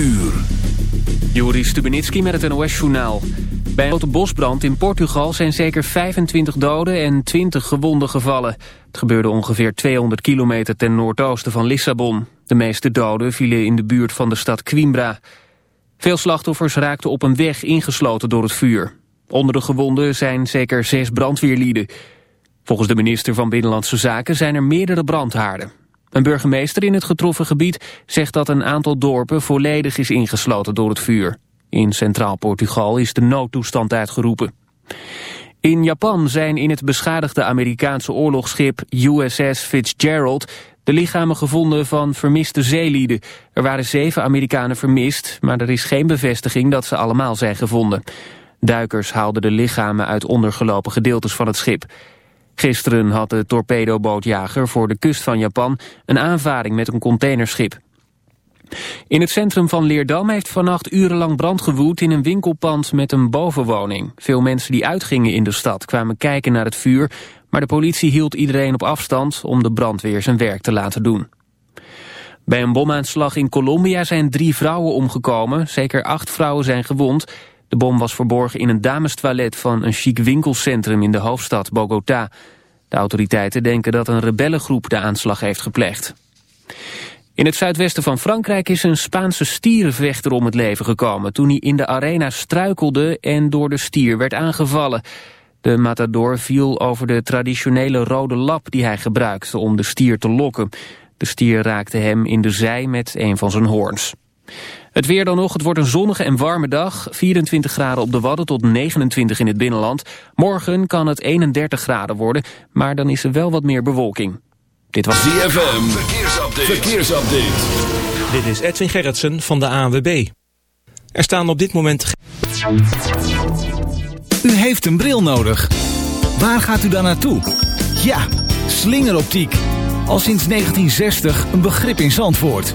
uur. Stubenitski met het NOS-journaal. Bij een grote bosbrand in Portugal zijn zeker 25 doden en 20 gewonden gevallen. Het gebeurde ongeveer 200 kilometer ten noordoosten van Lissabon. De meeste doden vielen in de buurt van de stad Coimbra. Veel slachtoffers raakten op een weg ingesloten door het vuur. Onder de gewonden zijn zeker zes brandweerlieden. Volgens de minister van Binnenlandse Zaken zijn er meerdere brandhaarden. Een burgemeester in het getroffen gebied zegt dat een aantal dorpen volledig is ingesloten door het vuur. In Centraal Portugal is de noodtoestand uitgeroepen. In Japan zijn in het beschadigde Amerikaanse oorlogsschip USS Fitzgerald de lichamen gevonden van vermiste zeelieden. Er waren zeven Amerikanen vermist, maar er is geen bevestiging dat ze allemaal zijn gevonden. Duikers haalden de lichamen uit ondergelopen gedeeltes van het schip. Gisteren had de torpedobootjager voor de kust van Japan een aanvaring met een containerschip. In het centrum van Leerdam heeft vannacht urenlang brand gewoed in een winkelpand met een bovenwoning. Veel mensen die uitgingen in de stad kwamen kijken naar het vuur, maar de politie hield iedereen op afstand om de brandweer zijn werk te laten doen. Bij een bomaanslag in Colombia zijn drie vrouwen omgekomen, zeker acht vrouwen zijn gewond. De bom was verborgen in een damestoilet van een chic winkelcentrum in de hoofdstad Bogota. De autoriteiten denken dat een rebellengroep de aanslag heeft gepleegd. In het zuidwesten van Frankrijk is een Spaanse stierenvechter om het leven gekomen... toen hij in de arena struikelde en door de stier werd aangevallen. De matador viel over de traditionele rode lap die hij gebruikte om de stier te lokken. De stier raakte hem in de zij met een van zijn hoorns. Het weer dan nog, het wordt een zonnige en warme dag. 24 graden op de Wadden tot 29 in het binnenland. Morgen kan het 31 graden worden, maar dan is er wel wat meer bewolking. Dit was DFM. verkeersupdate. verkeersupdate. Dit is Edwin Gerritsen van de ANWB. Er staan op dit moment... U heeft een bril nodig. Waar gaat u dan naartoe? Ja, slingeroptiek. Al sinds 1960 een begrip in Zandvoort.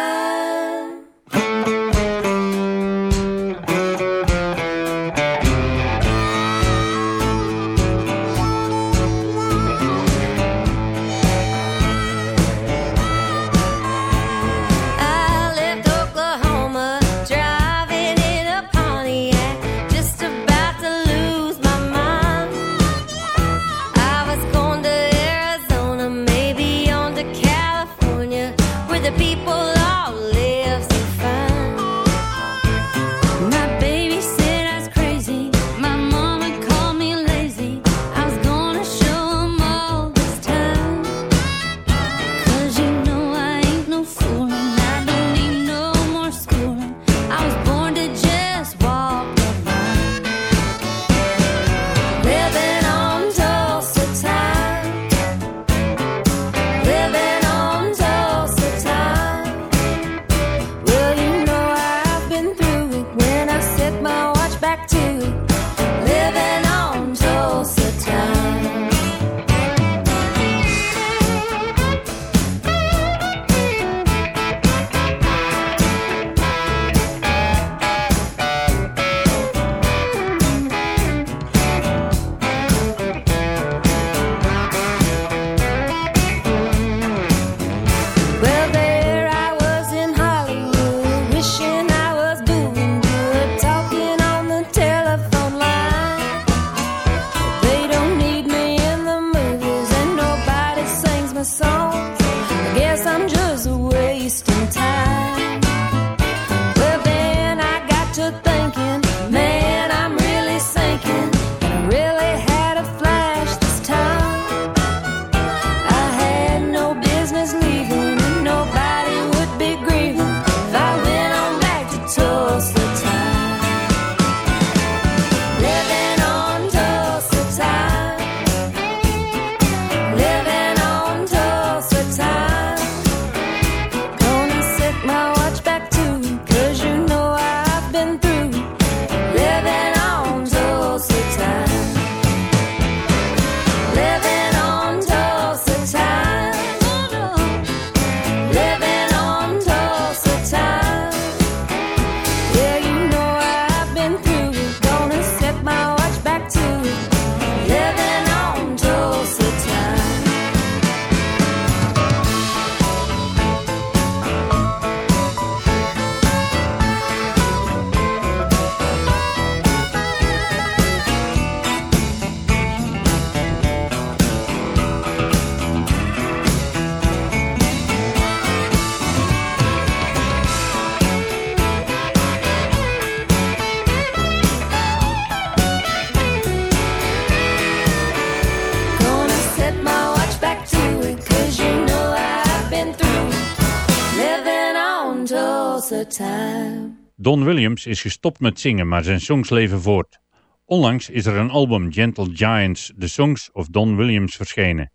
Williams is gestopt met zingen, maar zijn songs leven voort. Onlangs is er een album Gentle Giants, The Songs of Don Williams verschenen.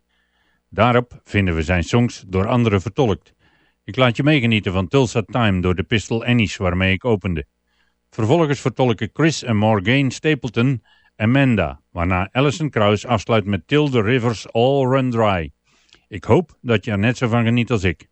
Daarop vinden we zijn songs door anderen vertolkt. Ik laat je meegenieten van Tulsa Time door de Pistol Annie's waarmee ik opende. Vervolgens vertolken Chris en Morgan Stapleton Amanda, waarna Allison Krauss afsluit met Tilde Rivers All Run Dry. Ik hoop dat je er net zo van geniet als ik.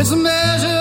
It's a measure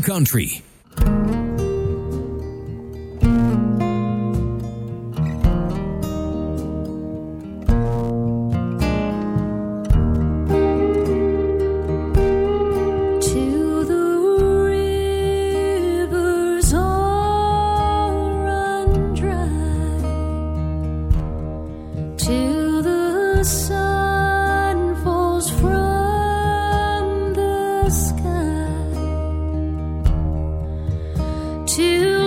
country. Till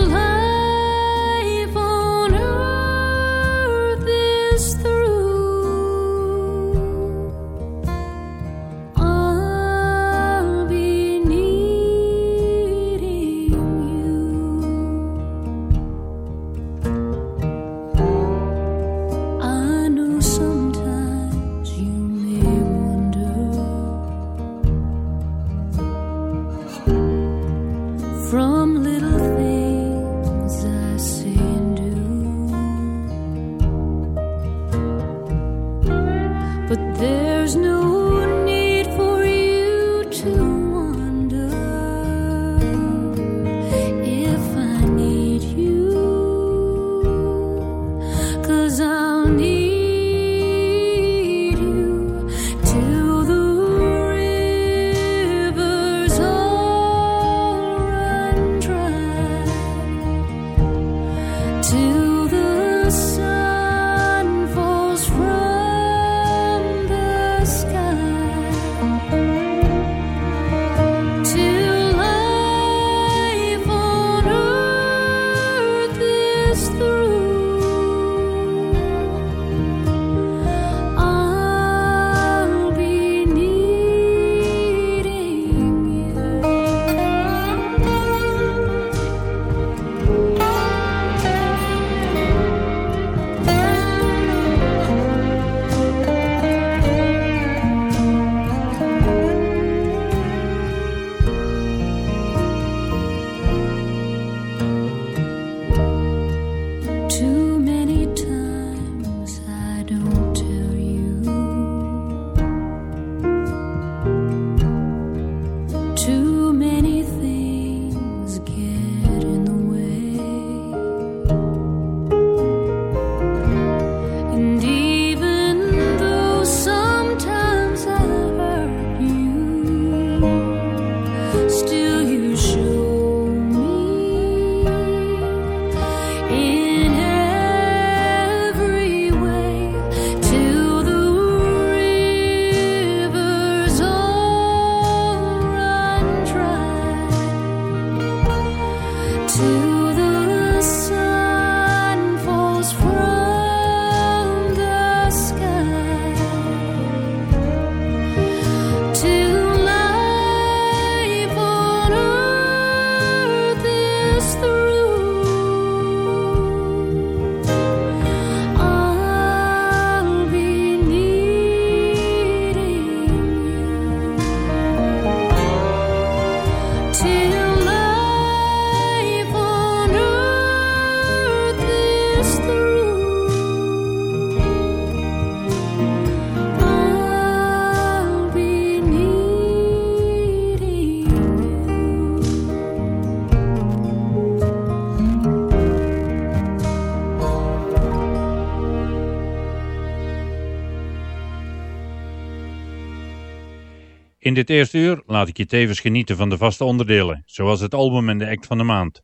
In dit eerste uur laat ik je tevens genieten van de vaste onderdelen, zoals het album en de act van de maand.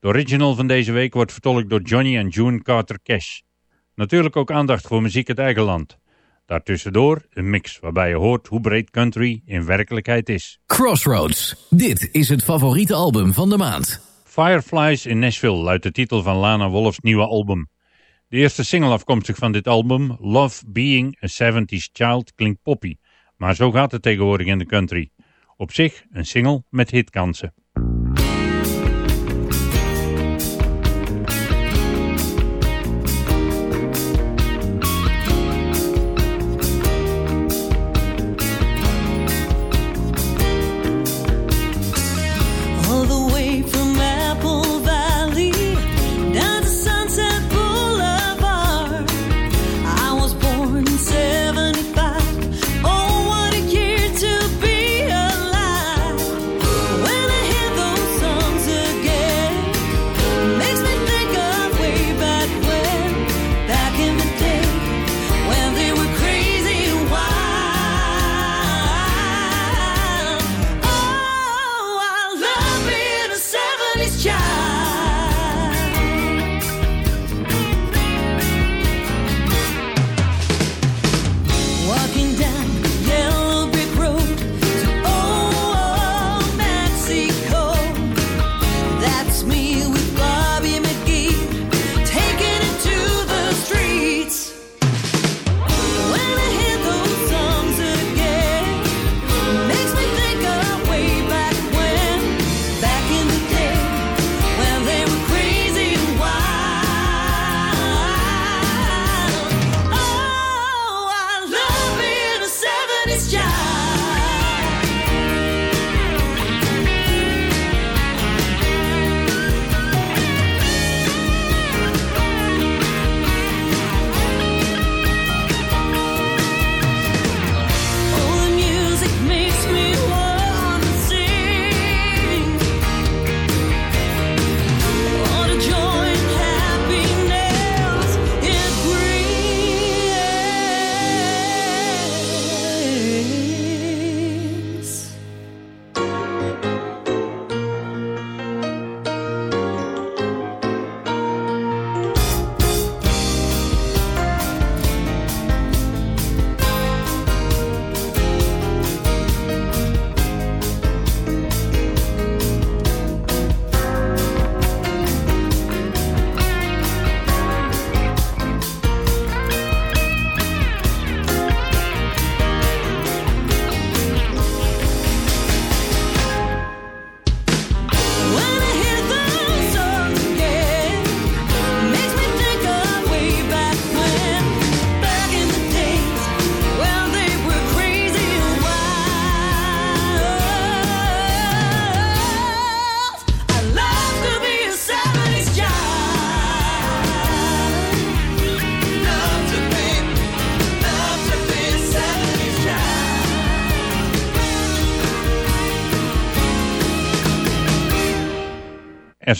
De original van deze week wordt vertolkt door Johnny en June Carter Cash. Natuurlijk ook aandacht voor muziek uit eigen land. Daartussendoor een mix waarbij je hoort hoe breed country in werkelijkheid is. Crossroads. Dit is het favoriete album van de maand. Fireflies in Nashville luidt de titel van Lana Wolf's nieuwe album. De eerste single afkomstig van dit album, Love Being a 70s Child, klinkt poppy. Maar zo gaat het tegenwoordig in de country. Op zich een single met hitkansen.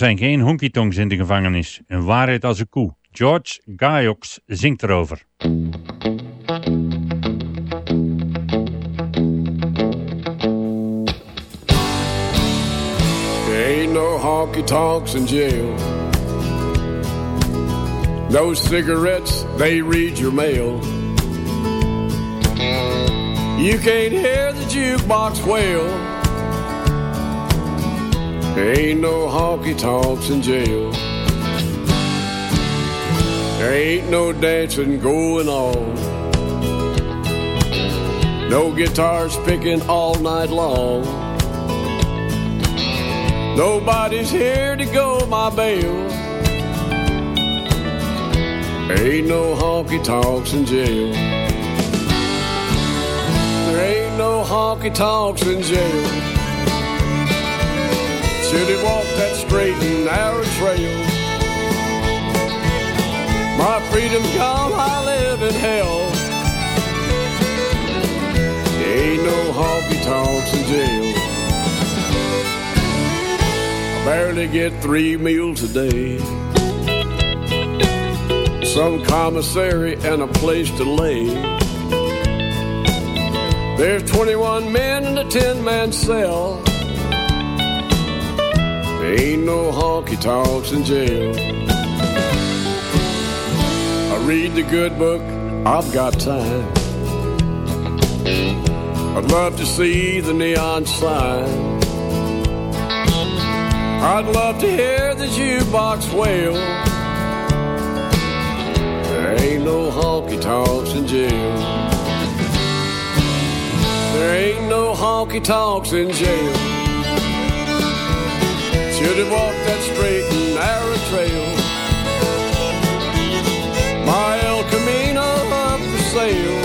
Zijn geen honky-tonks in de gevangenis. Een waarheid als een koe. George Gaiox zingt erover. There ain't no honky tonks in jail. No cigarettes, they read your mail. You can't hear the jukebox wail. There ain't no honky tonks in jail. There ain't no dancing going on. No guitars picking all night long. Nobody's here to go my bail. There ain't no honky tonks in jail. There ain't no honky tonks in jail. Should have walked that straight and narrow trail. My freedom's gone, I live in hell. There ain't no honky tonks in jail. I barely get three meals a day. Some commissary and a place to lay. There's 21 men in a 10 man cell. Ain't no honky tonks in jail. I read the good book, I've got time. I'd love to see the neon sign. I'd love to hear the jukebox wail. There ain't no honky tonks in jail. There ain't no honky tonks in jail. Should have walked that straight and narrow trail. My El Camino up for sale.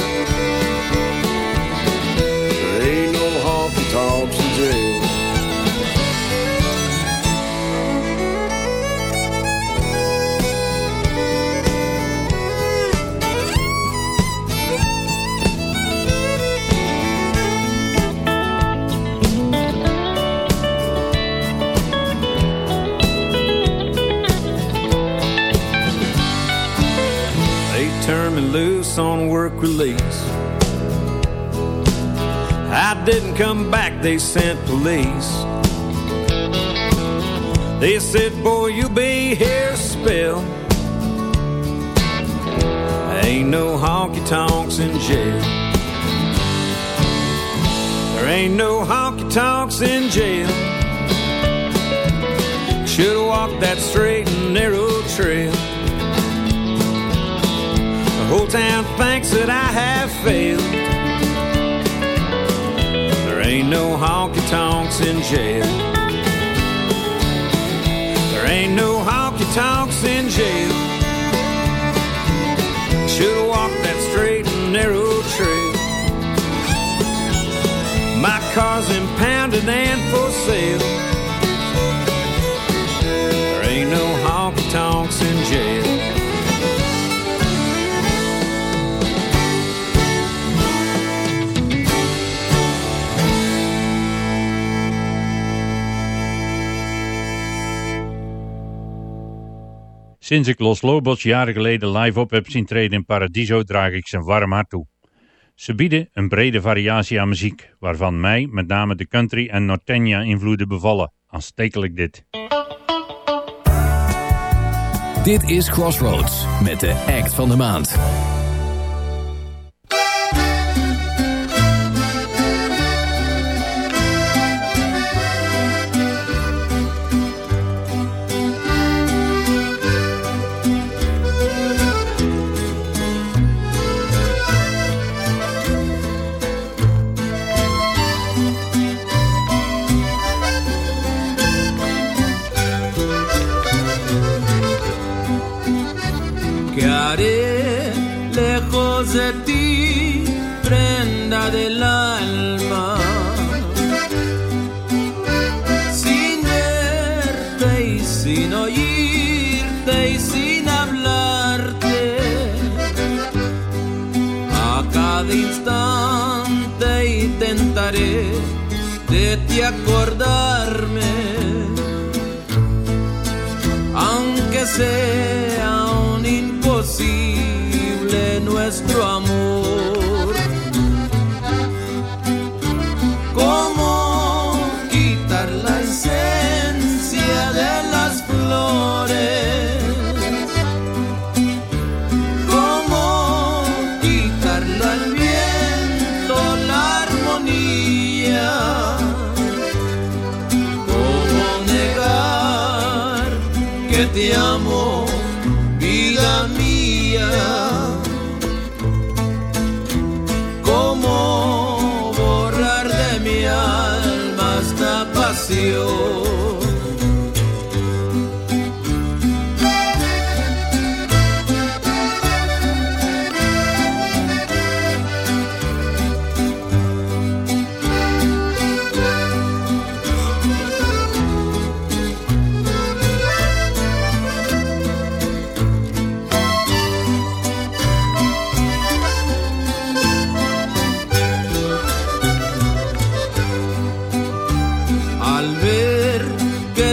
On work release. I didn't come back, they sent police. They said, boy, you'll be here a spell. Ain't no honky tonks in jail. There ain't no honky tonks in jail. Should've walked that straight and narrow trail. Whole town thinks that I have failed. There ain't no honky tonks in jail. There ain't no honky tonks in jail. Should've walked that straight and narrow trail. My car's impounded and for sale. Sinds ik Los Lobos jaren geleden live op heb zien treden in Paradiso draag ik zijn warm hart toe. Ze bieden een brede variatie aan muziek, waarvan mij met name de country en norteña invloeden bevallen. Aanstekelijk dit. Dit is Crossroads met de act van de maand.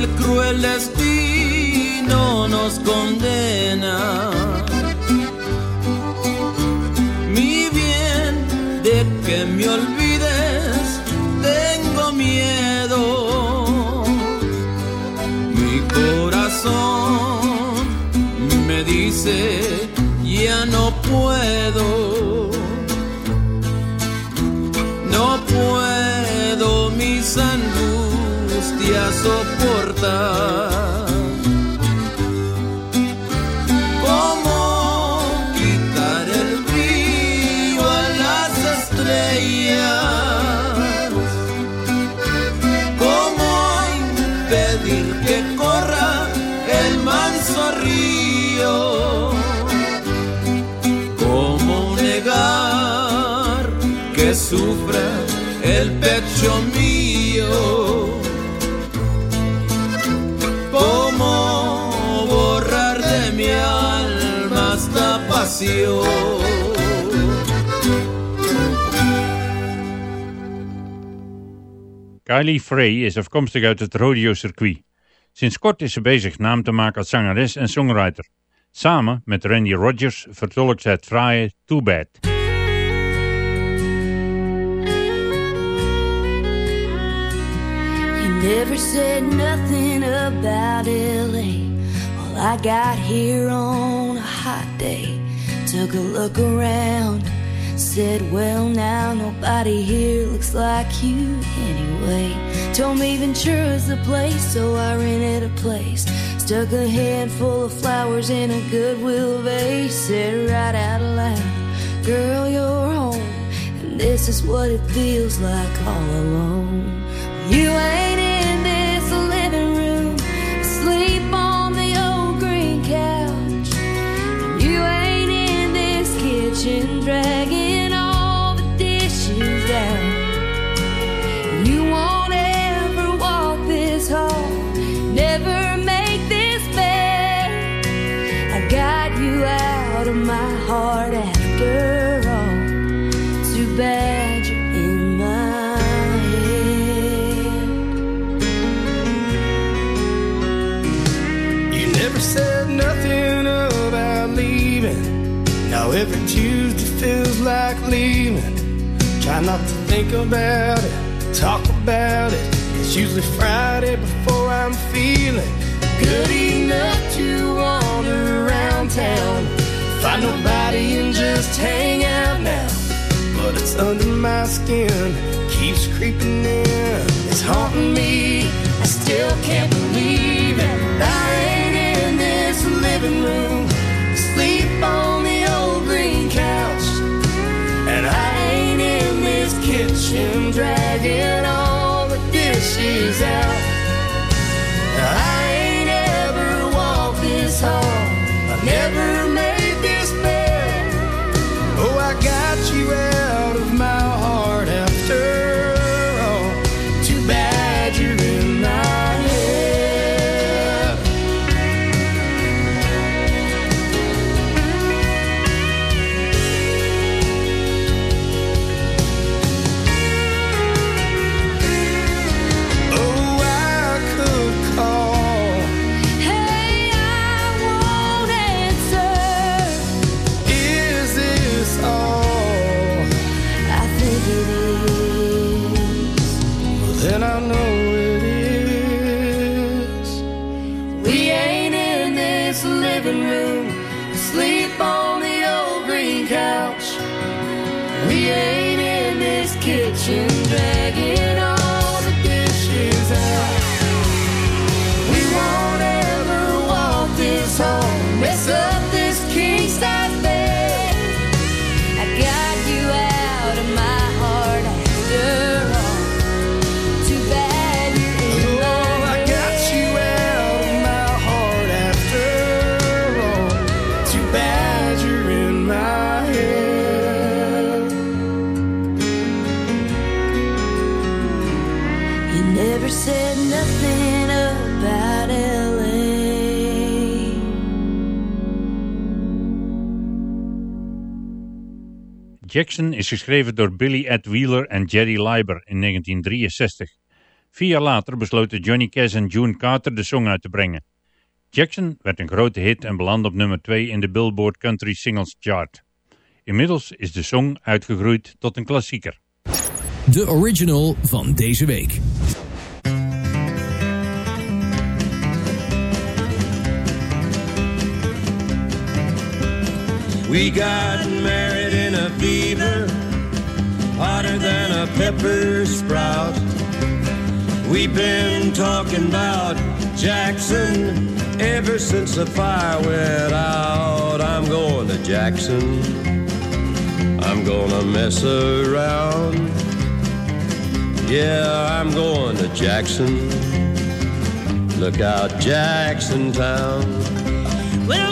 El cruel destino nos condena. Mi bien, de que me olvides, tengo miedo. Mi corazón me dice, ya no puedo. Soportar. Kylie Frey is afkomstig uit het rodeo-circuit. Sinds kort is ze bezig naam te maken als zangeres en songwriter. Samen met Randy Rogers vertolkt ze het fraaie Too Bad. You never said nothing about LA. Well, I got here on a hot day. Took a look around. Said, well, now nobody here looks like you anyway. Told me Ventura's the place, so I rented a place. Stuck a handful of flowers in a Goodwill vase, said right out loud, Girl, you're home, and this is what it feels like all alone. You ain't kitchen, think about it, talk about it. It's usually Friday before I'm feeling good enough to wander around town. Find nobody and just hang out now. But it's under my skin, keeps creeping in. It's haunting me. I still can't believe it. I ain't in this living room, sleep on the old green couch. And I kitchen, dragging all the dishes out. I ain't ever walked this hall, I never made Jackson is geschreven door Billy Ed Wheeler en Jerry Leiber in 1963. Vier jaar later besloten Johnny Cash en June Carter de song uit te brengen. Jackson werd een grote hit en belandde op nummer 2 in de Billboard Country Singles Chart. Inmiddels is de song uitgegroeid tot een klassieker. De original van deze week. We got married fever, hotter than a pepper sprout. We've been talking about Jackson ever since the fire went out. I'm going to Jackson. I'm gonna mess around. Yeah, I'm going to Jackson. Look out, Jackson Town. We'll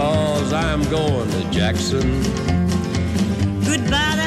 cause I'm going to Jackson. Goodbye,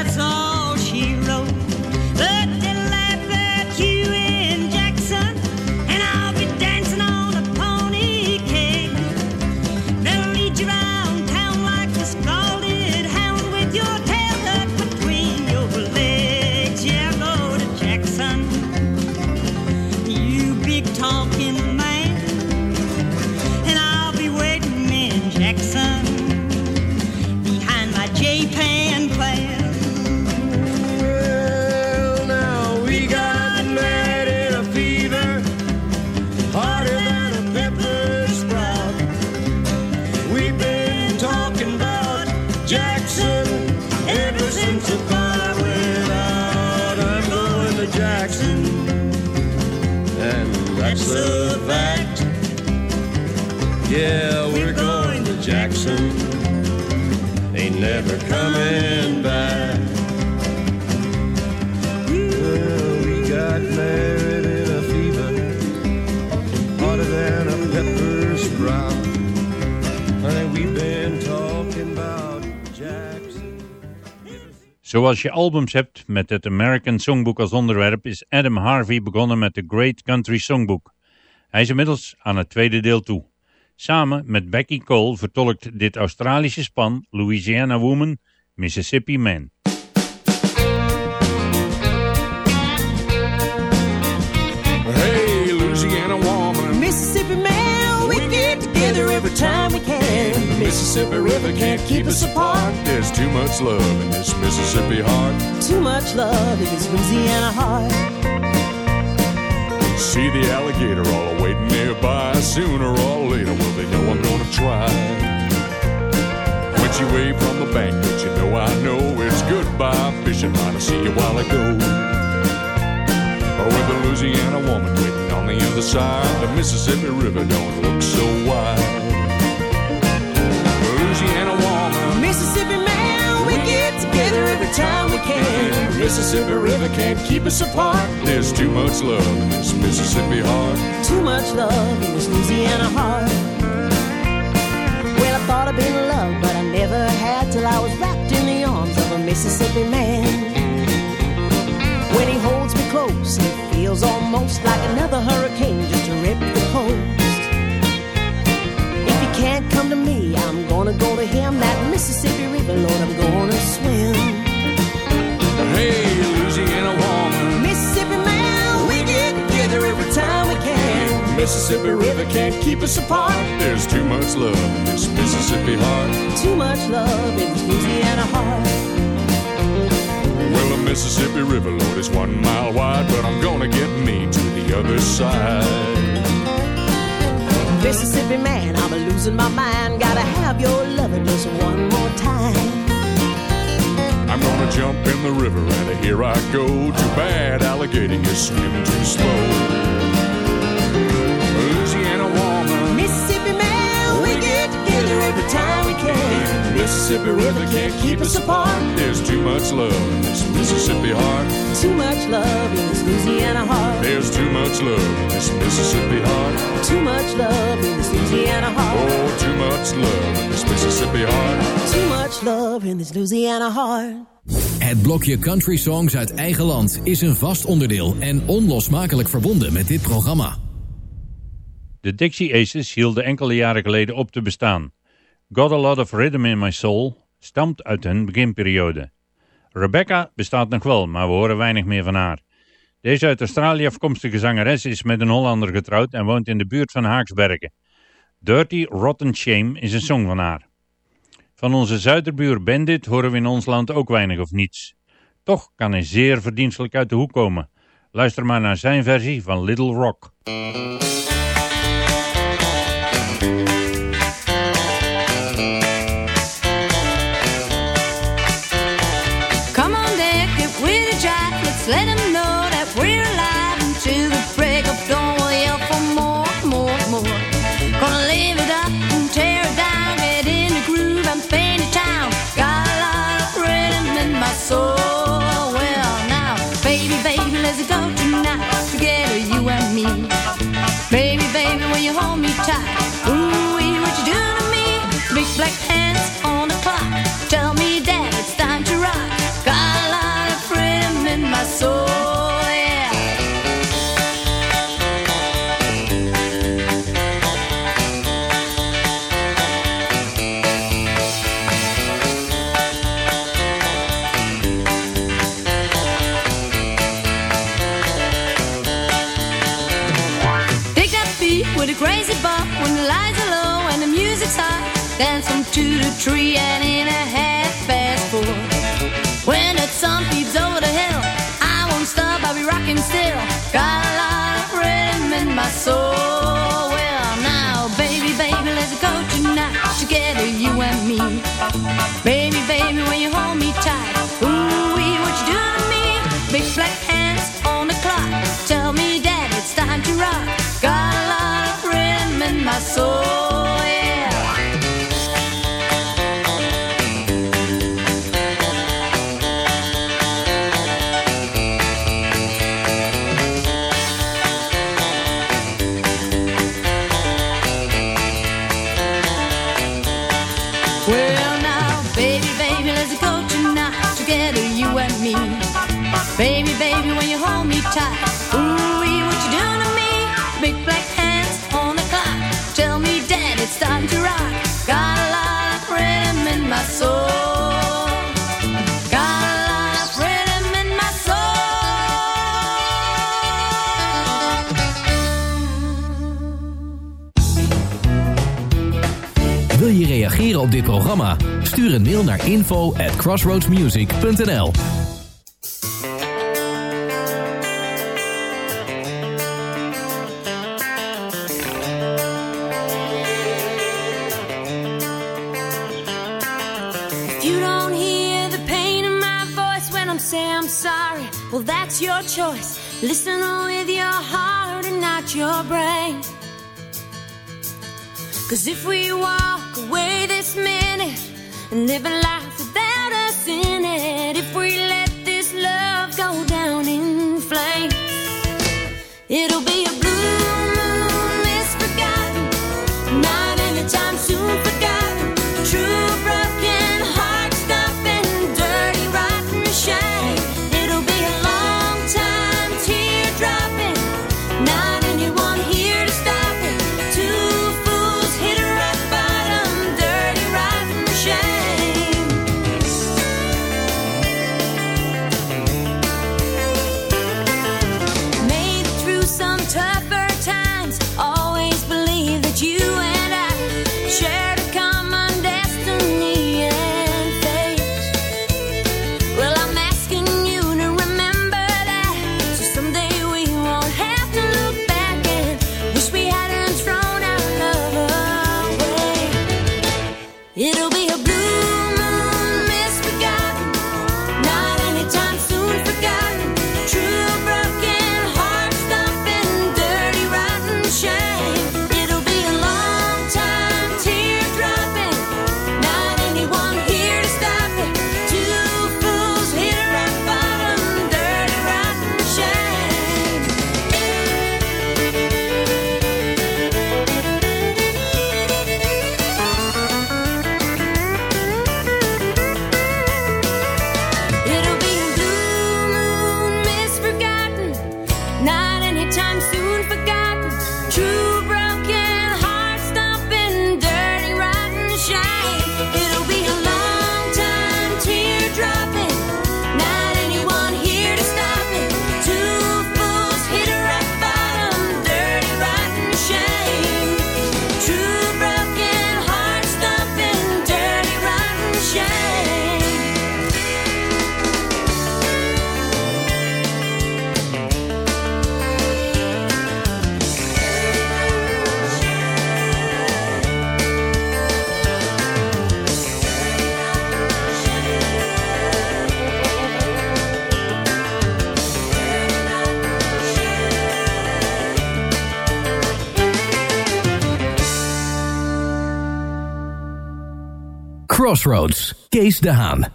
a fact. Yeah, we're going to Jackson. Ain't never coming back. Well, we got married in a fever, hotter than a pepper sprout. Honey, we've been talking about Jackson. Zoals je albums hebt met het American Songbook als onderwerp is Adam Harvey begonnen met The Great Country Songbook. Hij is inmiddels aan het tweede deel toe. Samen met Becky Cole vertolkt dit Australische span Louisiana Woman, Mississippi Man. Hey, Louisiana woman. Mississippi man, we get together every time we can. Mississippi River can't keep us apart. There's too much love in this Mississippi heart. Too much love in this Louisiana heart. See the alligator all waiting nearby. Sooner or later, well, they know I'm gonna try. When she waved from the bank, but you know I know it's goodbye fishing. Might have see you while I go. With the Louisiana woman waiting on the other side, the Mississippi River don't look so wide. Time we can. Mississippi River can't keep us apart. There's too much love in this Mississippi heart. Too much love in this Louisiana heart. Well, I thought I'd been in love, but I never had till I was wrapped in the arms of a Mississippi man. When he holds me close, it feels almost like another hurricane just to rip the coast. If he can't come to me, I'm gonna go to him. That Mississippi Mississippi River can't keep us apart. There's too much love in this Mississippi heart. Too much love in this Louisiana heart. Well, the Mississippi River, Lord, is one mile wide, but I'm gonna get me to the other side. Mississippi man, I'm a losing my mind. Gotta have your loving just one more time. I'm gonna jump in the river and here I go. Too bad alligator, you swim too slow. Time we can. Mississippi River can't keep us apart. There's too much love in this Mississippi heart. Too much love in this Louisiana heart. There's too much love in this Mississippi heart. Too much love in this Louisiana heart. Oh, too much love in this Mississippi heart. Too much love in this Louisiana heart. Het blokje Country Songs uit eigen land is een vast onderdeel en onlosmakelijk verbonden met dit programma. De Dixie Aces hielden enkele jaren geleden op te bestaan. Got a Lot of Rhythm in My Soul stamt uit hun beginperiode. Rebecca bestaat nog wel, maar we horen weinig meer van haar. Deze uit Australië afkomstige zangeres is met een Hollander getrouwd en woont in de buurt van Haaksbergen. Dirty Rotten Shame is een song van haar. Van onze zuiderbuur Bandit horen we in ons land ook weinig of niets. Toch kan hij zeer verdienstelijk uit de hoek komen. Luister maar naar zijn versie van Little Rock. Jack, let's let him know that we're alive tree programma? Stuur een mail naar info at crossroadsmusic.nl Well, that's your choice. Listen with your heart and not your brain. Cause if we walk away this minute, living life Crossroads, Kees Dehan.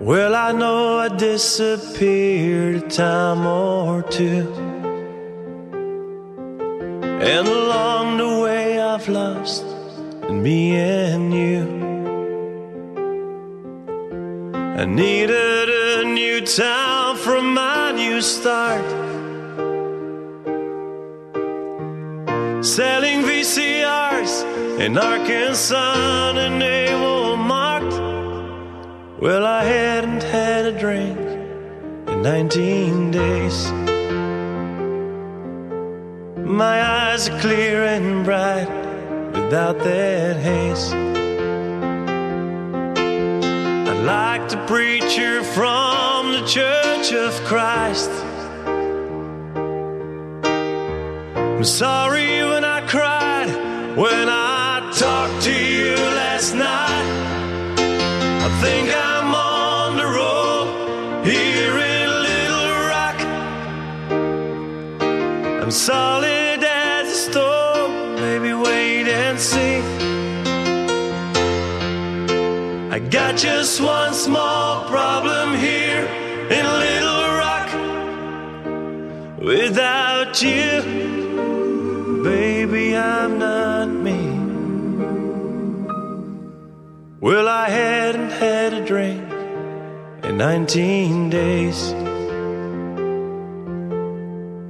Well, I know I disappeared a time or two. And along the way, I've lost me and you. I needed a new town for my new start selling VCRs in Arkansas, and they Walmart. Well, I hadn't had a drink in 19 days. My eyes are clear and bright without that haze. I'd like preach you from the Church of Christ. I'm sorry. When I talked to you last night, I think I'm on the road here in Little Rock. I'm solid as a stone, baby, wait and see. I got just one small problem here in Little Rock. Without you, baby, I'm Well, I hadn't had a drink in 19 days.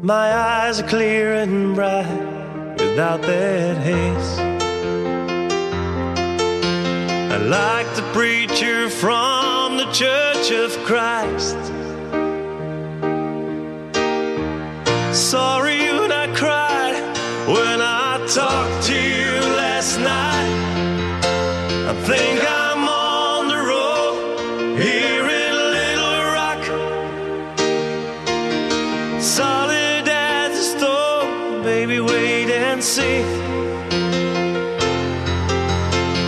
My eyes are clear and bright without that haze. I like the preacher from the Church of Christ. Sorry when I cried when I talked see.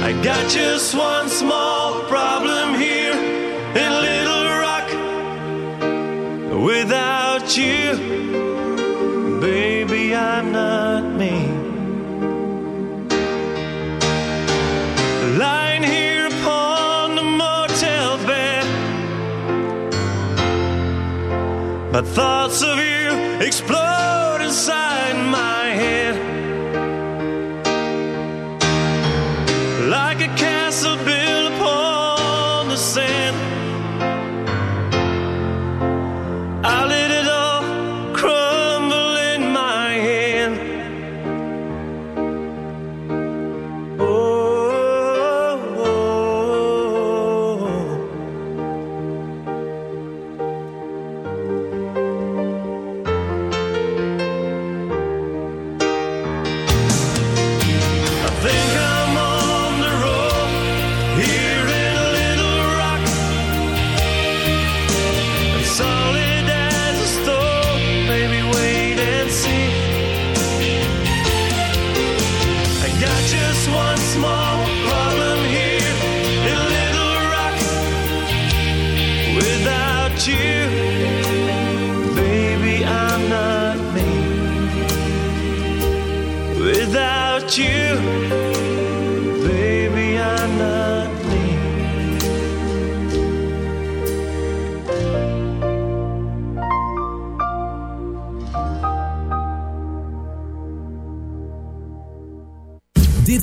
I got just one small problem here in Little Rock. Without you, baby, I'm not me. Lying here upon the motel bed, my thoughts of you explode inside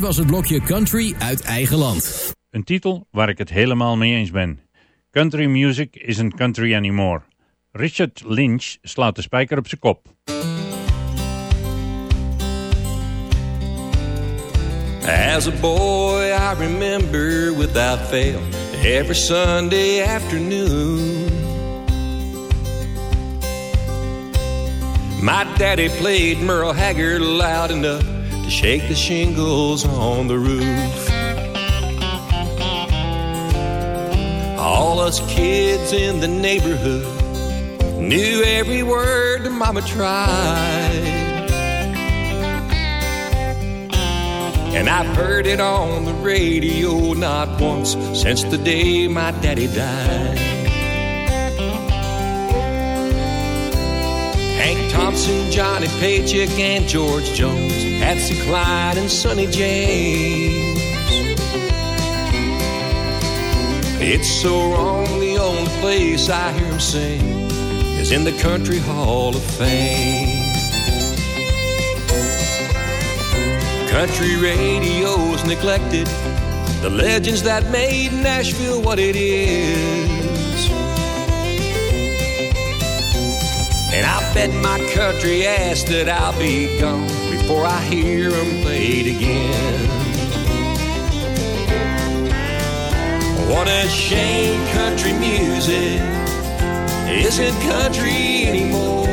was het blokje Country uit eigen land. Een titel waar ik het helemaal mee eens ben. Country music isn't country anymore. Richard Lynch slaat de spijker op zijn kop. As a boy, I remember without fail every Sunday afternoon. My daddy played Merle Haggard loud enough to shake the shingles on the roof. All us kids in the neighborhood knew every word Mama tried. And I've heard it on the radio not once since the day my daddy died. Hank Thompson, Johnny Paycheck, and George Jones, Patsy Cline, and Sonny James. It's so wrong, the only place I hear him sing is in the Country Hall of Fame. Country radio's neglected the legends that made Nashville what it is. And I bet my country ass that I'll be gone before I hear them played again. What a shame country music isn't country anymore.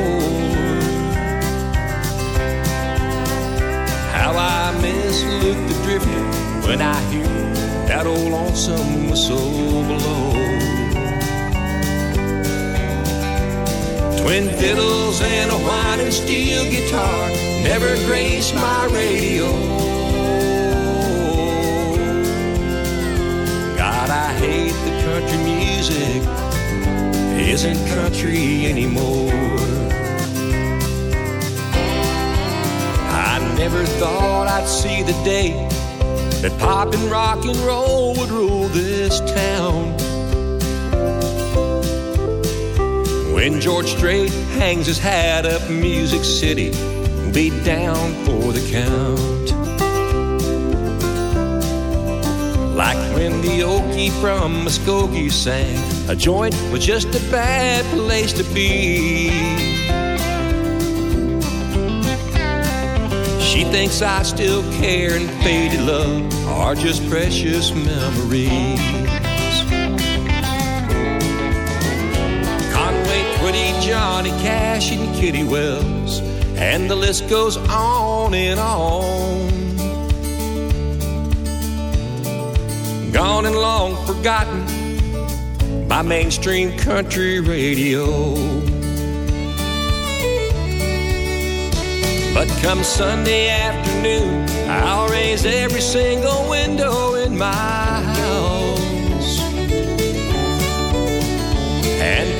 How I miss Luke the Drifter when I hear that old lonesome whistle blow. Twin fiddles and a whining steel guitar never grace my radio. God, I hate the country music isn't country anymore. I never thought I'd see the day that pop and rock and roll would rule this town. When George Strait hangs his hat up, Music City will be down for the count. Like when the Okie from Muskogee sang, a joint was just a bad place to be. She thinks I still care and faded love are just precious memories. Johnny Cash, and Kitty Wells, and the list goes on and on. Gone and long forgotten by mainstream country radio. But come Sunday afternoon, I'll raise every single window in my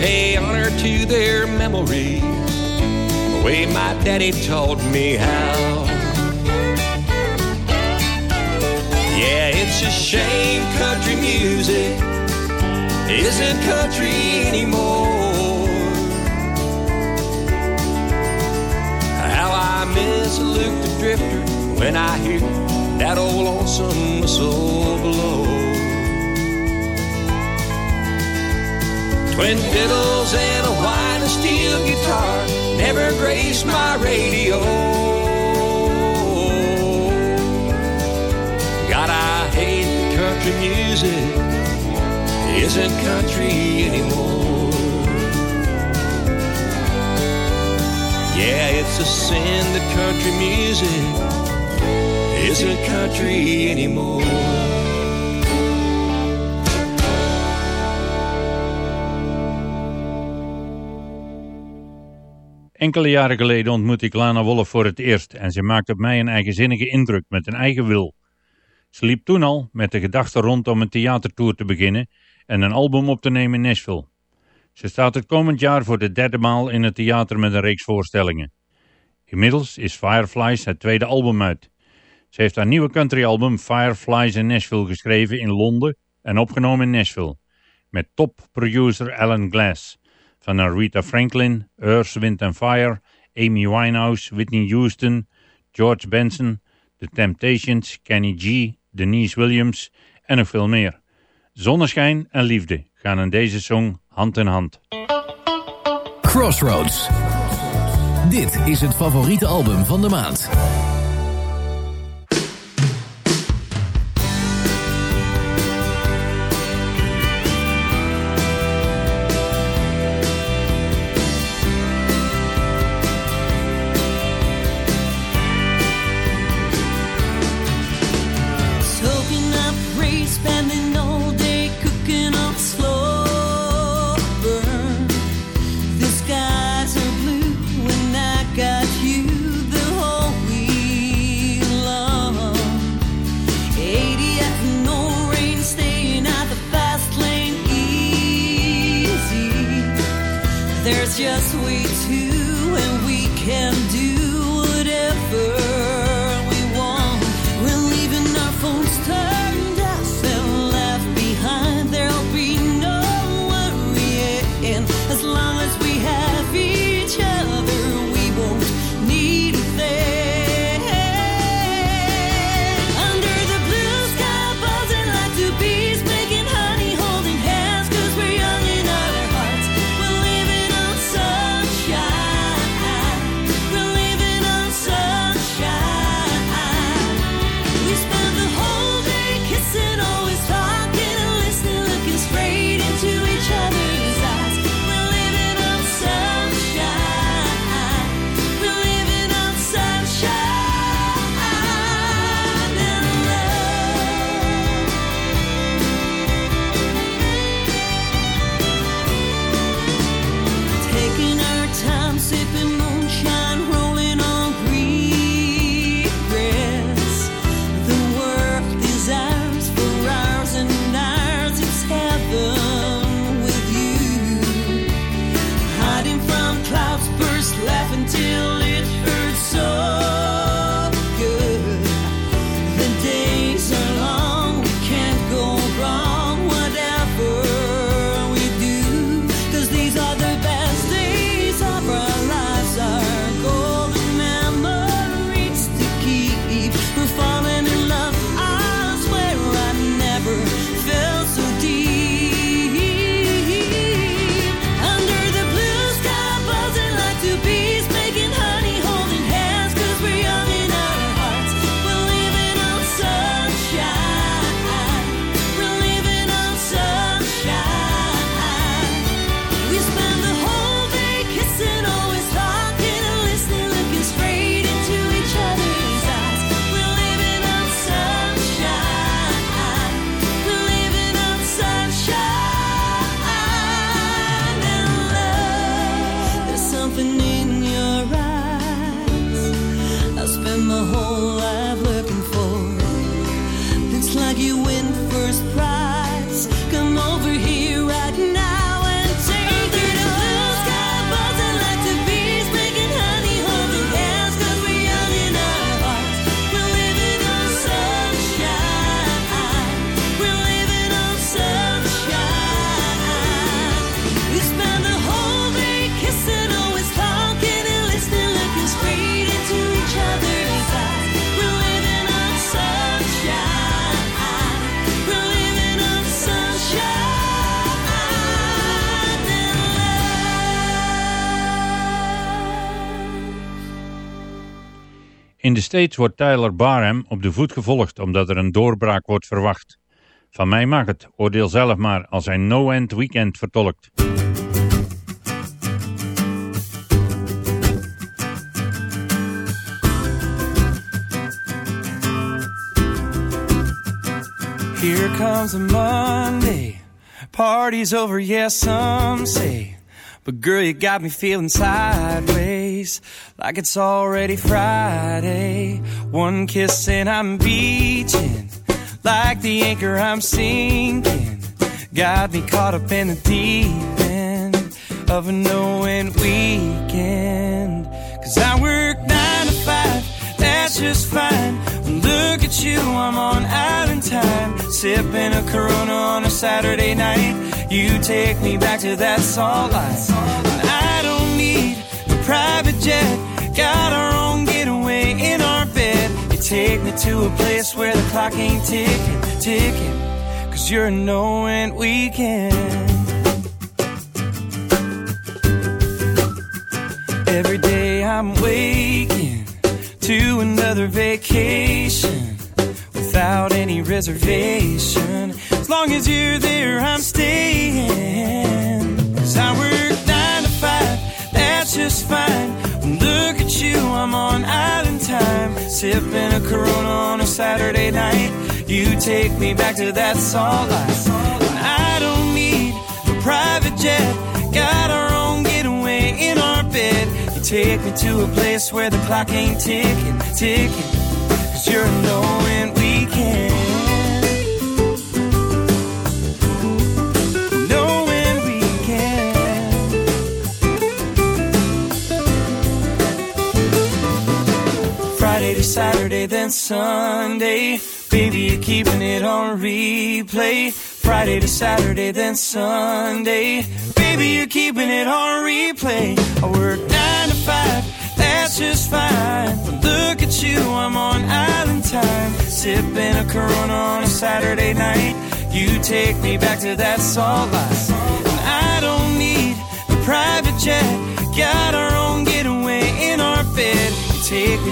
pay honor to their memories the way my daddy taught me how. Yeah, it's a shame country music isn't country anymore. How I miss Luke the Drifter when I hear that old lonesome whistle blow. Twin fiddles and a white and steel guitar never graced my radio. God, I hate that country music isn't country anymore. Yeah, it's a sin that country music isn't country anymore. Enkele jaren geleden ontmoette ik Lana Wolf voor het eerst en ze maakte op mij een eigenzinnige indruk met een eigen wil. Ze liep toen al met de gedachte rond om een theatertour te beginnen en een album op te nemen in Nashville. Ze staat het komend jaar voor de derde maal in het theater met een reeks voorstellingen. Inmiddels is Fireflies het tweede album uit. Ze heeft haar nieuwe countryalbum Fireflies in Nashville geschreven in Londen en opgenomen in Nashville. Met topproducer Alan Glass. Van Aretha Franklin, Earth, Wind and Fire, Amy Winehouse, Whitney Houston, George Benson, The Temptations, Kenny G, Denise Williams en nog veel meer. Zonneschijn en liefde gaan in deze song hand in hand. Crossroads. Dit is het favoriete album van de maand. States wordt Tyler Barham op de voet gevolgd omdat er een doorbraak wordt verwacht. Van mij mag het, oordeel zelf maar als hij No End Weekend vertolkt. Here comes a Monday. Party's over, yes, some say. But girl, you got me feeling sideways. Like it's already Friday. One kiss and I'm beaching. Like the anchor, I'm sinking. Got me caught up in the deep end of a no-end weekend. Cause I work nine to five, that's just fine. Look at you, I'm on island time. Sipping a Corona on a Saturday night. You take me back to that salt life. Private jet. Got our own getaway in our bed. You take me to a place where the clock ain't ticking, ticking. Cause you're a no-end weekend. Every day I'm waking to another vacation without any reservation. As long as you're there, I'm staying. Cause I work nine to five, just fine. Look at you, I'm on island time. Sipping a Corona on a Saturday night. You take me back to that life. And I don't need a private jet. Got our own getaway in our bed. You take me to a place where the clock ain't ticking, ticking. Cause you're a no-end weekend. Saturday, then Sunday. Baby, you're keeping it on replay. Friday to Saturday, then Sunday. Baby, you're keeping it on replay. I work nine to five, that's just fine. But look at you, I'm on island time. Sipping a Corona on a Saturday night. You take me back to that salt life.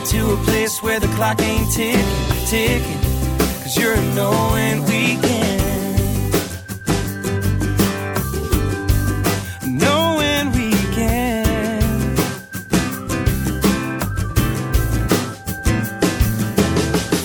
Me to a place where the clock ain't ticking, ticking. Cause you're a no-end weekend. No-end weekend.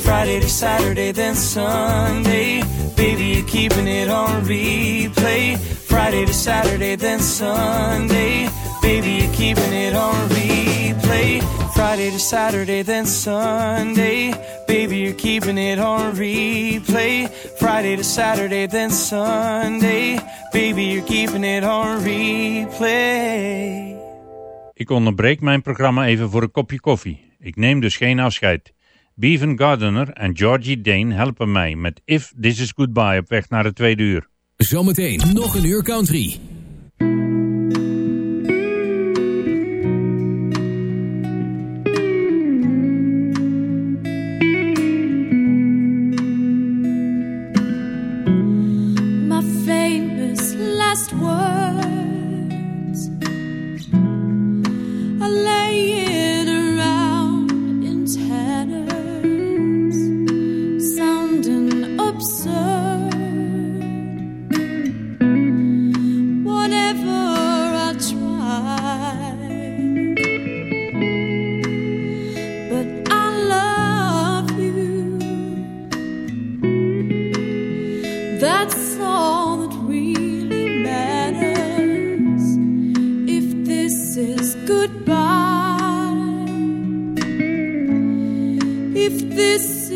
Friday to Saturday, then Sunday. Baby, you're keeping it on replay. Friday to Saturday, then Sunday. Baby, you're keeping it on replay. Friday to Saturday, then Sunday. Baby, you're keeping it on replay. Friday to Saturday, then Sunday. Baby, you're keeping it on replay. Ik onderbreek mijn programma even voor een kopje koffie. Ik neem dus geen afscheid. Bevan Gardner en Georgie Dane helpen mij met If This Is Goodbye op weg naar het tweede uur. Zometeen nog een uur country.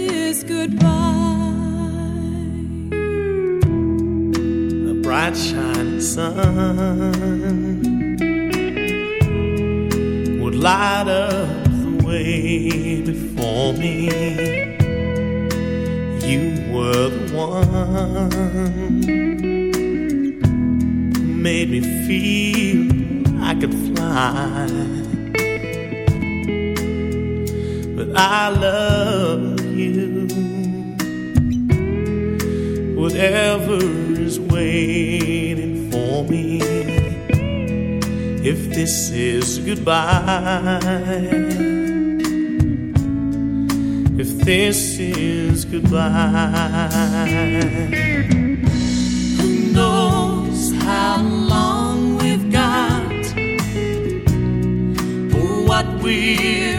Is goodbye, a bright shining sun would light up the way before me. You were the one who made me feel I could fly. But I love Whatever is waiting for me. If this is goodbye, if this is goodbye. Who knows how long we've got or what we're